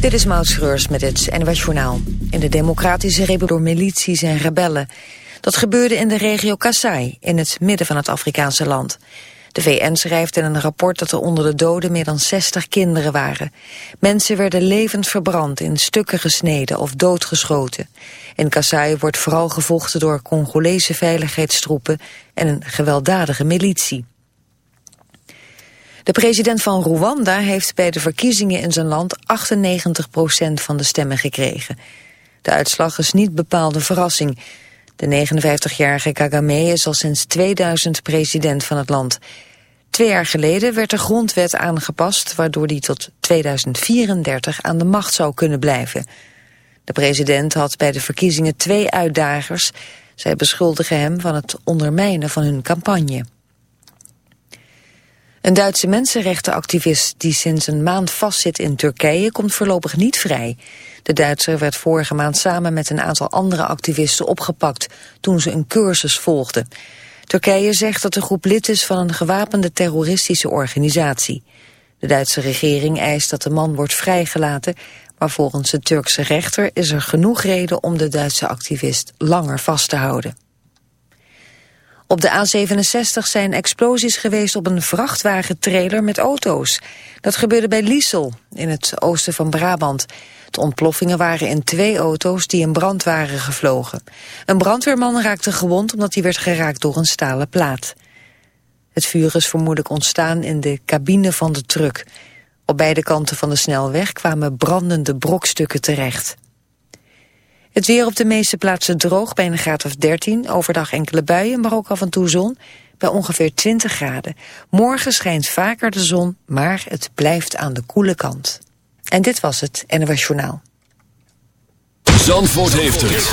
Dit is Maud Schreurs met het NWS Journaal. In de Democratische Republiek door milities en rebellen. Dat gebeurde in de regio Kasai, in het midden van het Afrikaanse land. De VN schrijft in een rapport dat er onder de doden meer dan 60 kinderen waren. Mensen werden levend verbrand, in stukken gesneden of doodgeschoten. In Kasai wordt vooral gevochten door Congolese veiligheidstroepen en een gewelddadige militie. De president van Rwanda heeft bij de verkiezingen in zijn land 98% van de stemmen gekregen. De uitslag is niet bepaalde verrassing. De 59-jarige Kagame is al sinds 2000 president van het land. Twee jaar geleden werd de grondwet aangepast... waardoor hij tot 2034 aan de macht zou kunnen blijven. De president had bij de verkiezingen twee uitdagers. Zij beschuldigen hem van het ondermijnen van hun campagne. Een Duitse mensenrechtenactivist die sinds een maand vastzit in Turkije komt voorlopig niet vrij. De Duitser werd vorige maand samen met een aantal andere activisten opgepakt toen ze een cursus volgden. Turkije zegt dat de groep lid is van een gewapende terroristische organisatie. De Duitse regering eist dat de man wordt vrijgelaten, maar volgens de Turkse rechter is er genoeg reden om de Duitse activist langer vast te houden. Op de A67 zijn explosies geweest op een vrachtwagentrailer met auto's. Dat gebeurde bij Liesel, in het oosten van Brabant. De ontploffingen waren in twee auto's die in brand waren gevlogen. Een brandweerman raakte gewond omdat hij werd geraakt door een stalen plaat. Het vuur is vermoedelijk ontstaan in de cabine van de truck. Op beide kanten van de snelweg kwamen brandende brokstukken terecht. Het weer op de meeste plaatsen droog bij een graad of 13. Overdag enkele buien, maar ook af en toe zon bij ongeveer 20 graden. Morgen schijnt vaker de zon, maar het blijft aan de koele kant. En dit was het NOS Journaal. Zandvoort heeft het.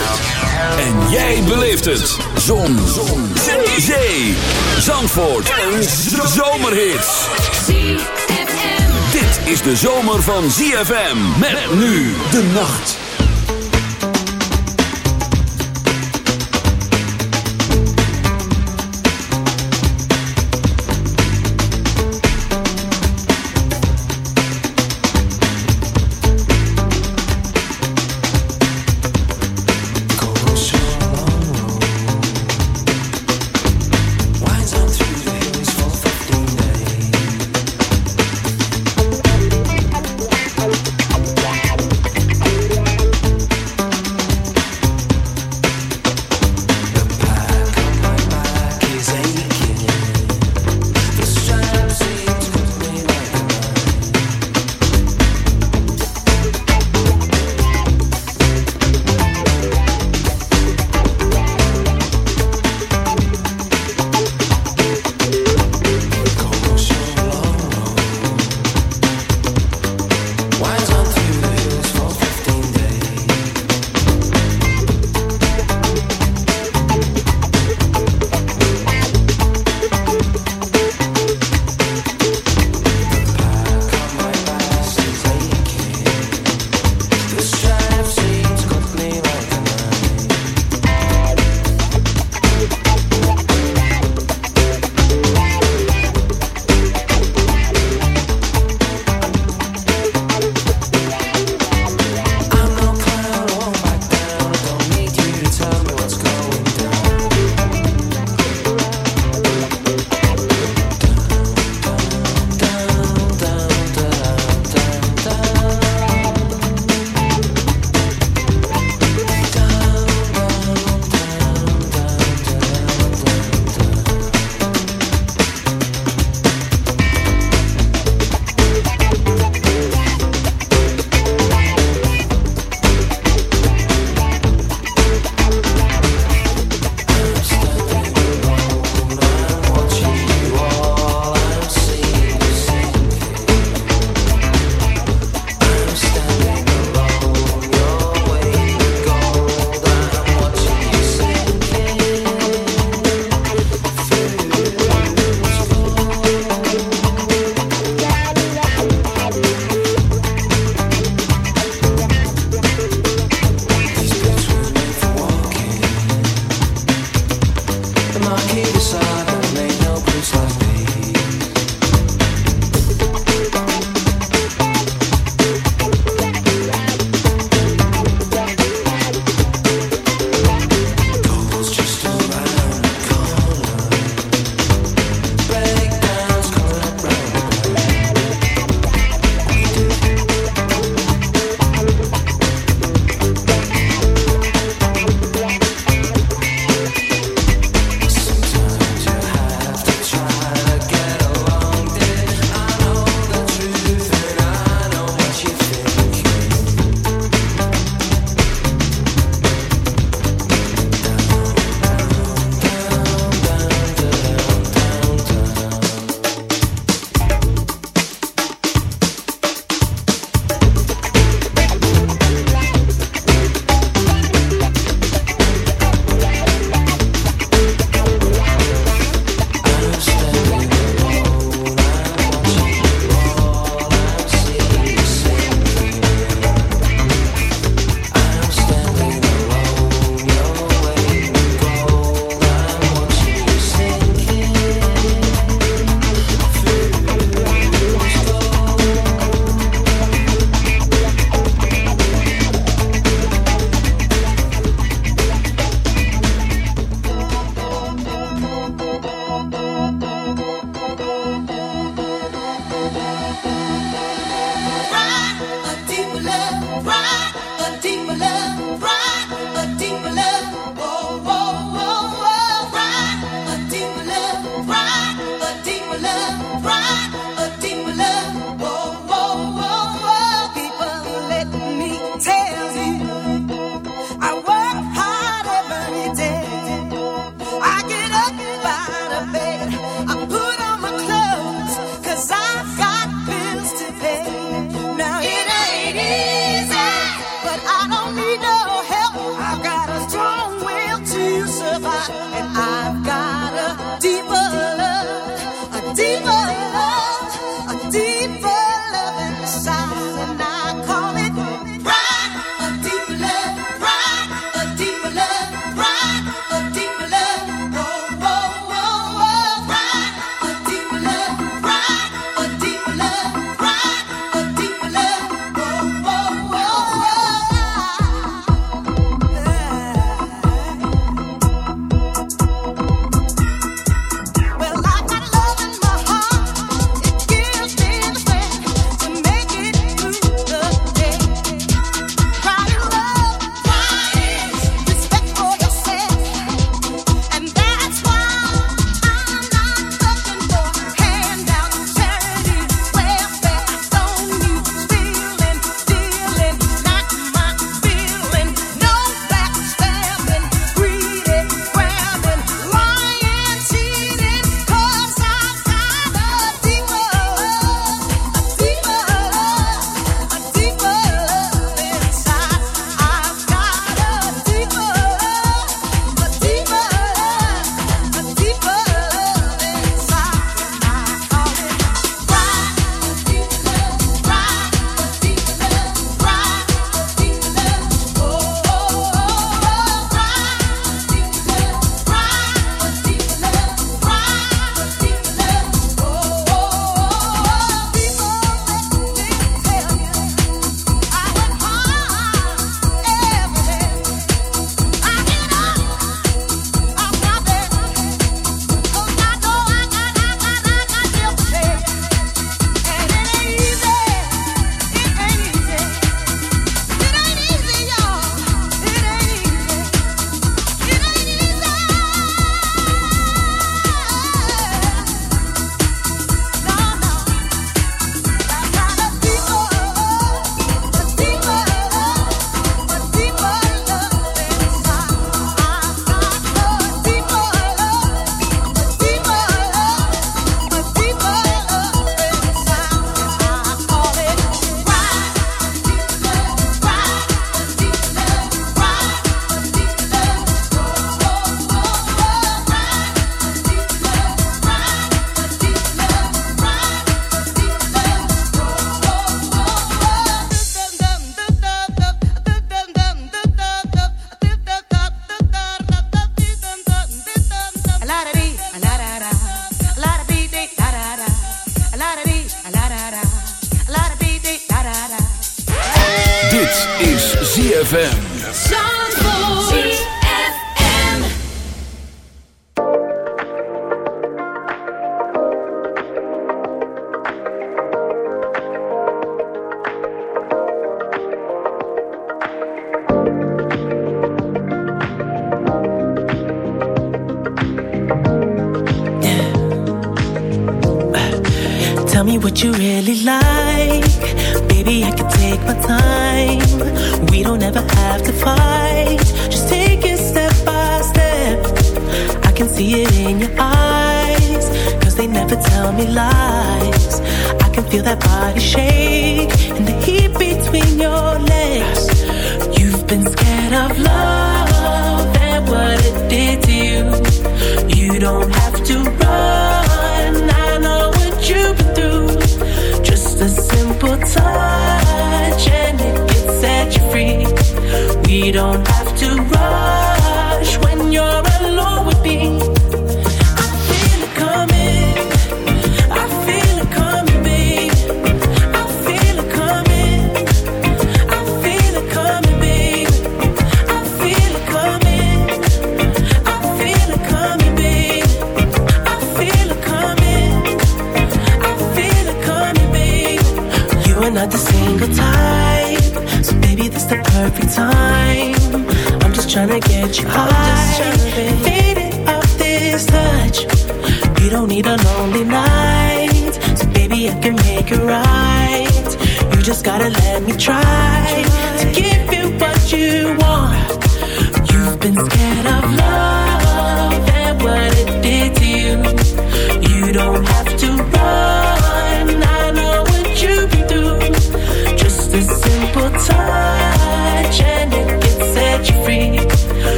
En jij beleeft het. Zon. zon. Zee. Zandvoort. Een zomerhit. Dit is de zomer van ZFM. Met nu de nacht.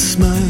smile.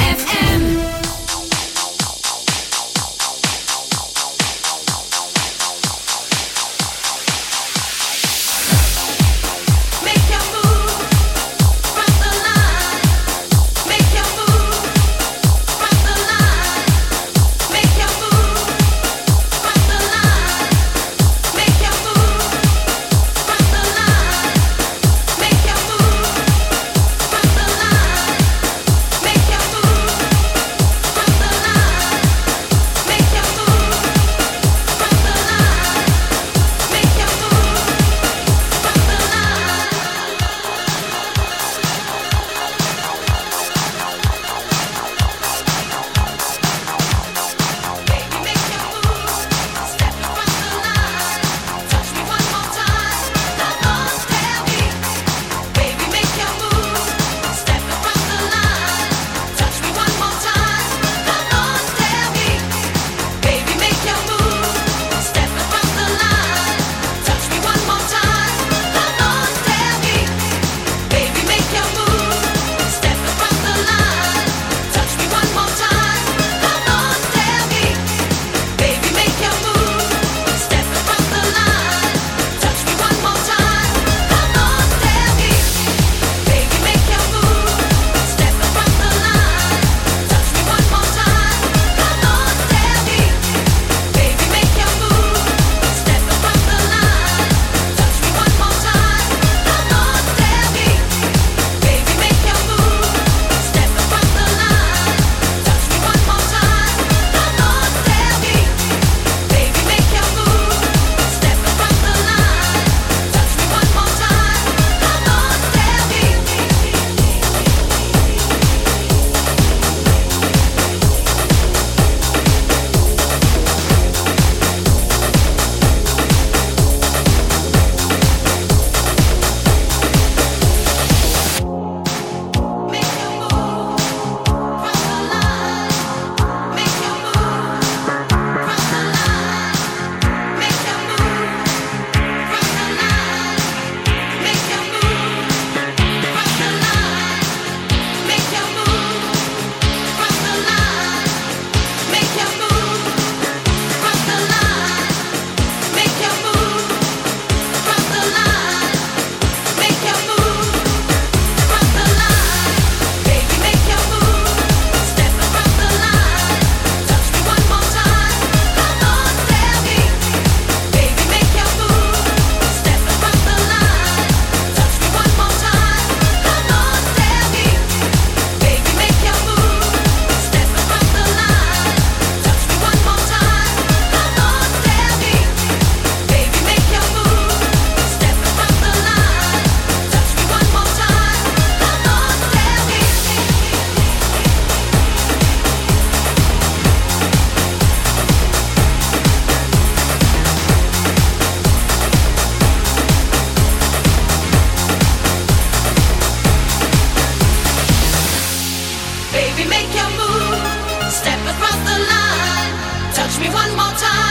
Touch me one more time.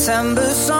September song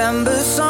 December song